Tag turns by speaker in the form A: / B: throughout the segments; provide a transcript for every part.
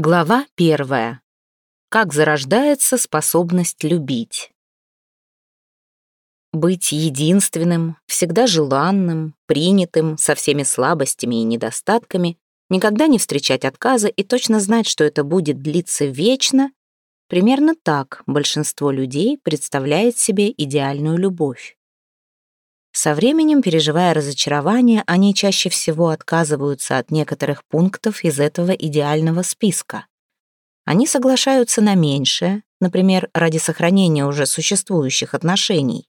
A: Глава первая. Как зарождается способность любить. Быть единственным, всегда желанным, принятым, со всеми слабостями и недостатками, никогда не встречать отказа и точно знать, что это будет длиться вечно, примерно так большинство людей представляет себе идеальную любовь. Со временем, переживая разочарование, они чаще всего отказываются от некоторых пунктов из этого идеального списка. Они соглашаются на меньшее, например, ради сохранения уже существующих отношений.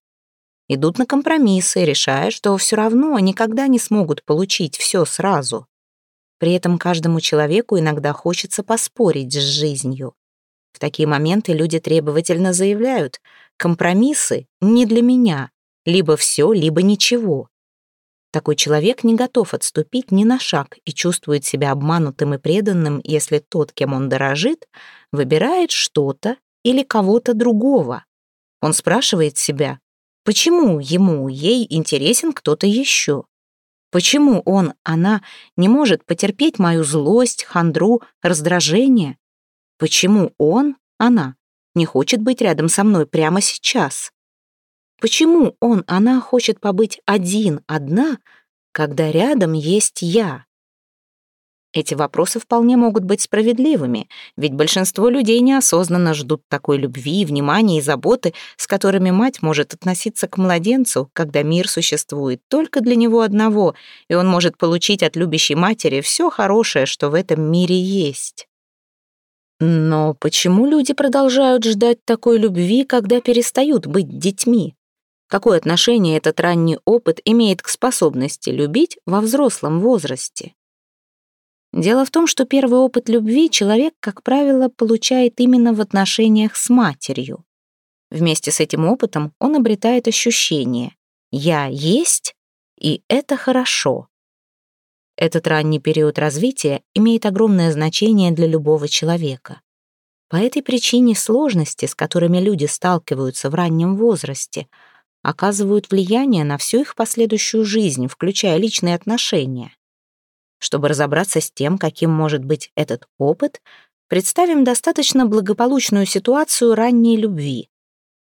A: Идут на компромиссы, решая, что все равно никогда не смогут получить все сразу. При этом каждому человеку иногда хочется поспорить с жизнью. В такие моменты люди требовательно заявляют «компромиссы не для меня», либо все, либо ничего. Такой человек не готов отступить ни на шаг и чувствует себя обманутым и преданным, если тот, кем он дорожит, выбирает что-то или кого-то другого. Он спрашивает себя, почему ему, ей интересен кто-то еще? Почему он, она не может потерпеть мою злость, хандру, раздражение? Почему он, она не хочет быть рядом со мной прямо сейчас? Почему он, она хочет побыть один, одна, когда рядом есть я? Эти вопросы вполне могут быть справедливыми, ведь большинство людей неосознанно ждут такой любви, внимания и заботы, с которыми мать может относиться к младенцу, когда мир существует только для него одного, и он может получить от любящей матери все хорошее, что в этом мире есть. Но почему люди продолжают ждать такой любви, когда перестают быть детьми? Какое отношение этот ранний опыт имеет к способности любить во взрослом возрасте? Дело в том, что первый опыт любви человек, как правило, получает именно в отношениях с матерью. Вместе с этим опытом он обретает ощущение «я есть, и это хорошо». Этот ранний период развития имеет огромное значение для любого человека. По этой причине сложности, с которыми люди сталкиваются в раннем возрасте – оказывают влияние на всю их последующую жизнь, включая личные отношения. Чтобы разобраться с тем, каким может быть этот опыт, представим достаточно благополучную ситуацию ранней любви.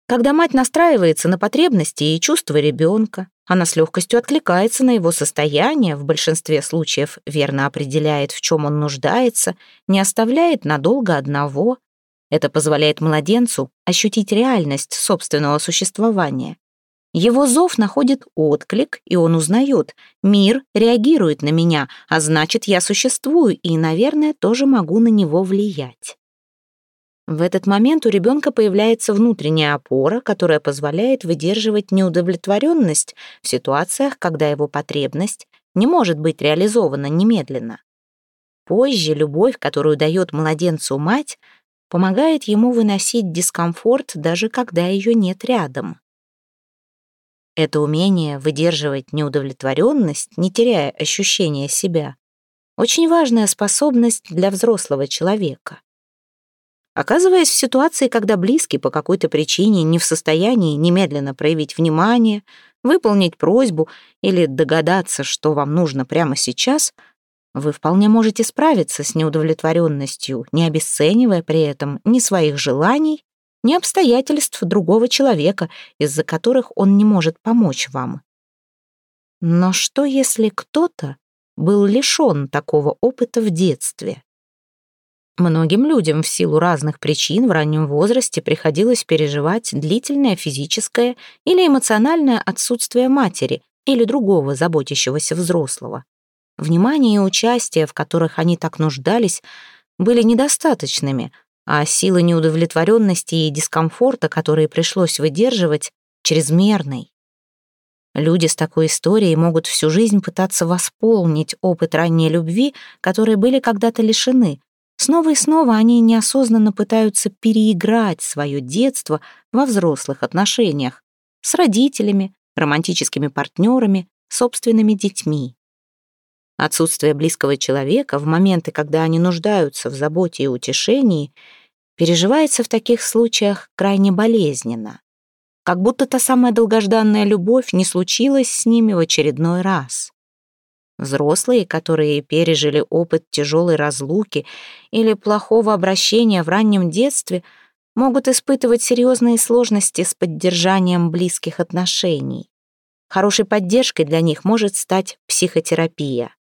A: Когда мать настраивается на потребности и чувства ребенка, она с легкостью откликается на его состояние, в большинстве случаев верно определяет, в чем он нуждается, не оставляет надолго одного. Это позволяет младенцу ощутить реальность собственного существования. Его зов находит отклик, и он узнает. Мир реагирует на меня, а значит, я существую и, наверное, тоже могу на него влиять. В этот момент у ребенка появляется внутренняя опора, которая позволяет выдерживать неудовлетворенность в ситуациях, когда его потребность не может быть реализована немедленно. Позже любовь, которую дает младенцу мать, помогает ему выносить дискомфорт, даже когда ее нет рядом. Это умение выдерживать неудовлетворенность, не теряя ощущения себя, очень важная способность для взрослого человека. Оказываясь в ситуации, когда близкий по какой-то причине не в состоянии немедленно проявить внимание, выполнить просьбу или догадаться, что вам нужно прямо сейчас, вы вполне можете справиться с неудовлетворенностью, не обесценивая при этом ни своих желаний, ни обстоятельств другого человека, из-за которых он не может помочь вам. Но что, если кто-то был лишен такого опыта в детстве? Многим людям в силу разных причин в раннем возрасте приходилось переживать длительное физическое или эмоциональное отсутствие матери или другого заботящегося взрослого. Внимание и участие, в которых они так нуждались, были недостаточными, а сила неудовлетворенности и дискомфорта, которые пришлось выдерживать, чрезмерной. Люди с такой историей могут всю жизнь пытаться восполнить опыт ранней любви, которые были когда-то лишены. Снова и снова они неосознанно пытаются переиграть свое детство во взрослых отношениях с родителями, романтическими партнерами, собственными детьми. Отсутствие близкого человека в моменты, когда они нуждаются в заботе и утешении, переживается в таких случаях крайне болезненно. Как будто та самая долгожданная любовь не случилась с ними в очередной раз. Взрослые, которые пережили опыт тяжелой разлуки или плохого обращения в раннем детстве, могут испытывать серьезные сложности с поддержанием близких отношений. Хорошей поддержкой для них может стать психотерапия.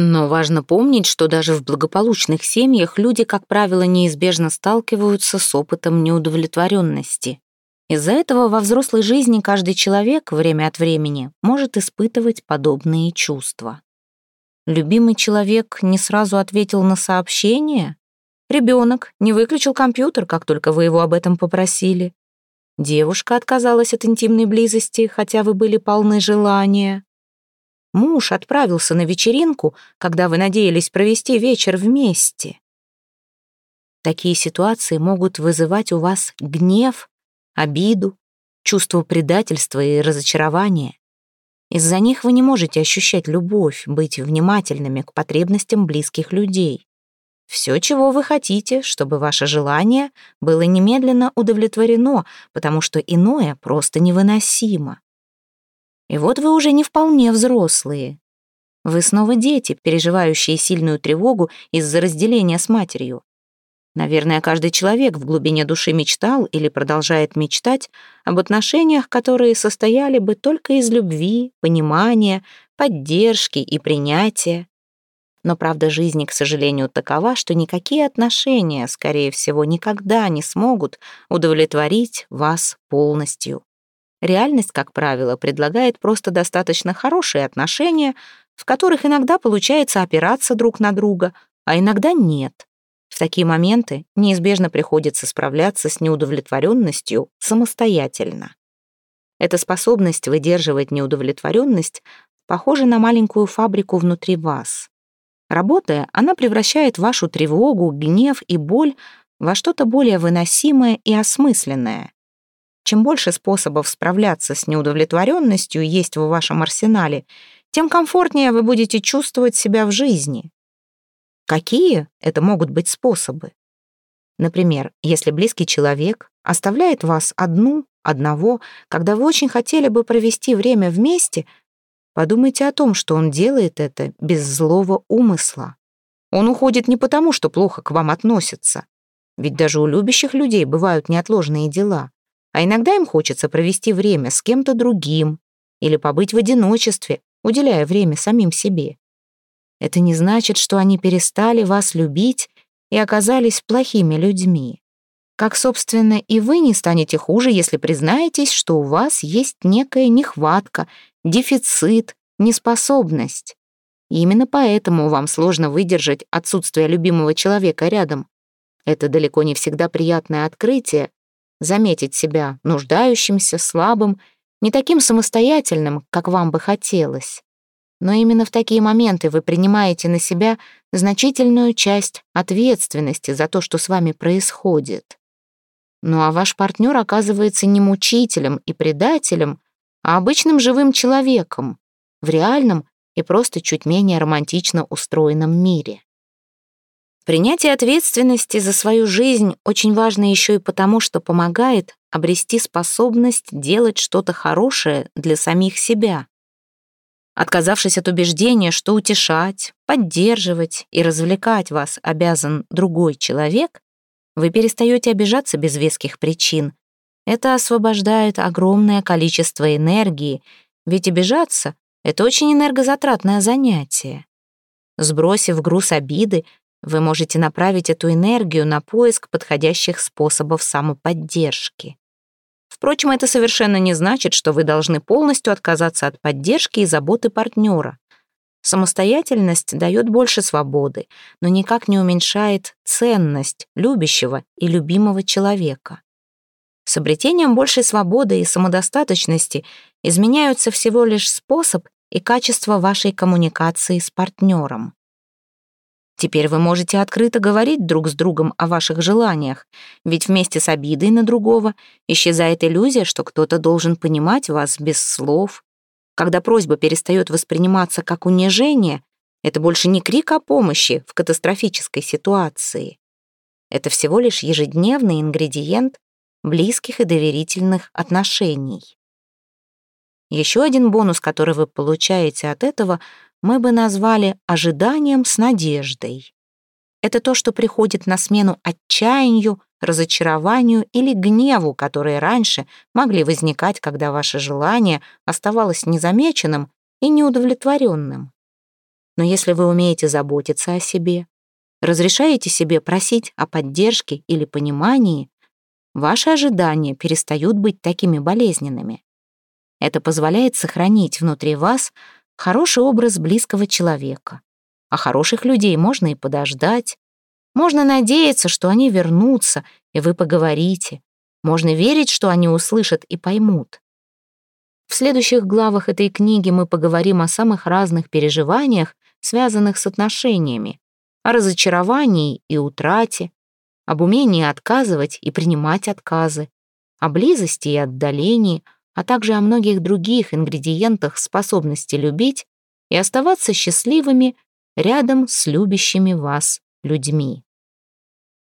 A: Но важно помнить, что даже в благополучных семьях люди, как правило, неизбежно сталкиваются с опытом неудовлетворенности. Из-за этого во взрослой жизни каждый человек время от времени может испытывать подобные чувства. Любимый человек не сразу ответил на сообщение. Ребенок не выключил компьютер, как только вы его об этом попросили. Девушка отказалась от интимной близости, хотя вы были полны желания. Муж отправился на вечеринку, когда вы надеялись провести вечер вместе. Такие ситуации могут вызывать у вас гнев, обиду, чувство предательства и разочарования. Из-за них вы не можете ощущать любовь, быть внимательными к потребностям близких людей. Все, чего вы хотите, чтобы ваше желание было немедленно удовлетворено, потому что иное просто невыносимо. И вот вы уже не вполне взрослые. Вы снова дети, переживающие сильную тревогу из-за разделения с матерью. Наверное, каждый человек в глубине души мечтал или продолжает мечтать об отношениях, которые состояли бы только из любви, понимания, поддержки и принятия. Но правда жизни, к сожалению, такова, что никакие отношения, скорее всего, никогда не смогут удовлетворить вас полностью. Реальность, как правило, предлагает просто достаточно хорошие отношения, в которых иногда получается опираться друг на друга, а иногда нет. В такие моменты неизбежно приходится справляться с неудовлетворенностью самостоятельно. Эта способность выдерживать неудовлетворенность похожа на маленькую фабрику внутри вас. Работая, она превращает вашу тревогу, гнев и боль во что-то более выносимое и осмысленное. Чем больше способов справляться с неудовлетворенностью есть в вашем арсенале, тем комфортнее вы будете чувствовать себя в жизни. Какие это могут быть способы? Например, если близкий человек оставляет вас одну, одного, когда вы очень хотели бы провести время вместе, подумайте о том, что он делает это без злого умысла. Он уходит не потому, что плохо к вам относится. Ведь даже у любящих людей бывают неотложные дела а иногда им хочется провести время с кем-то другим или побыть в одиночестве, уделяя время самим себе. Это не значит, что они перестали вас любить и оказались плохими людьми. Как, собственно, и вы не станете хуже, если признаетесь, что у вас есть некая нехватка, дефицит, неспособность. И именно поэтому вам сложно выдержать отсутствие любимого человека рядом. Это далеко не всегда приятное открытие, заметить себя нуждающимся, слабым, не таким самостоятельным, как вам бы хотелось. Но именно в такие моменты вы принимаете на себя значительную часть ответственности за то, что с вами происходит. Ну а ваш партнер оказывается не мучителем и предателем, а обычным живым человеком в реальном и просто чуть менее романтично устроенном мире. Принятие ответственности за свою жизнь очень важно еще и потому, что помогает обрести способность делать что-то хорошее для самих себя. Отказавшись от убеждения, что утешать, поддерживать и развлекать вас обязан другой человек, вы перестаете обижаться без веских причин. Это освобождает огромное количество энергии, ведь обижаться — это очень энергозатратное занятие. Сбросив груз обиды, вы можете направить эту энергию на поиск подходящих способов самоподдержки. Впрочем, это совершенно не значит, что вы должны полностью отказаться от поддержки и заботы партнера. Самостоятельность дает больше свободы, но никак не уменьшает ценность любящего и любимого человека. С обретением большей свободы и самодостаточности изменяются всего лишь способ и качество вашей коммуникации с партнером. Теперь вы можете открыто говорить друг с другом о ваших желаниях, ведь вместе с обидой на другого исчезает иллюзия, что кто-то должен понимать вас без слов. Когда просьба перестает восприниматься как унижение, это больше не крик о помощи в катастрофической ситуации. Это всего лишь ежедневный ингредиент близких и доверительных отношений. Еще один бонус, который вы получаете от этого, мы бы назвали ожиданием с надеждой. Это то, что приходит на смену отчаянию, разочарованию или гневу, которые раньше могли возникать, когда ваше желание оставалось незамеченным и неудовлетворенным. Но если вы умеете заботиться о себе, разрешаете себе просить о поддержке или понимании, ваши ожидания перестают быть такими болезненными. Это позволяет сохранить внутри вас хороший образ близкого человека. А хороших людей можно и подождать. Можно надеяться, что они вернутся, и вы поговорите. Можно верить, что они услышат и поймут. В следующих главах этой книги мы поговорим о самых разных переживаниях, связанных с отношениями, о разочаровании и утрате, об умении отказывать и принимать отказы, о близости и отдалении, а также о многих других ингредиентах способности любить и оставаться счастливыми рядом с любящими вас людьми.